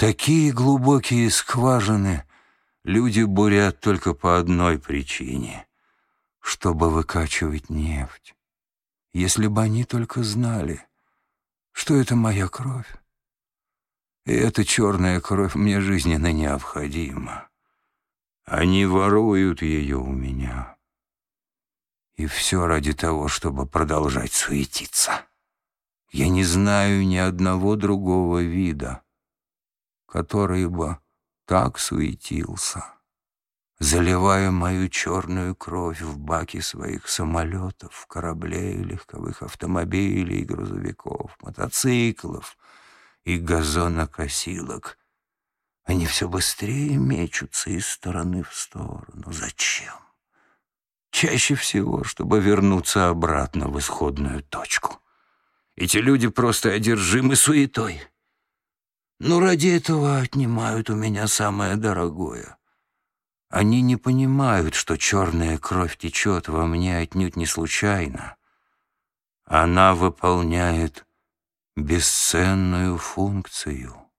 Такие глубокие скважины люди бурят только по одной причине — чтобы выкачивать нефть. Если бы они только знали, что это моя кровь. И эта черная кровь мне жизненно необходима. Они воруют ее у меня. И все ради того, чтобы продолжать суетиться. Я не знаю ни одного другого вида, который бы так суетился, заливая мою черную кровь в баки своих самолетов, кораблей, легковых автомобилей, грузовиков, мотоциклов и газонокосилок. Они все быстрее мечутся из стороны в сторону. Зачем? Чаще всего, чтобы вернуться обратно в исходную точку. Эти люди просто одержимы суетой. Но ради этого отнимают у меня самое дорогое. Они не понимают, что черная кровь течет во мне отнюдь не случайно. Она выполняет бесценную функцию.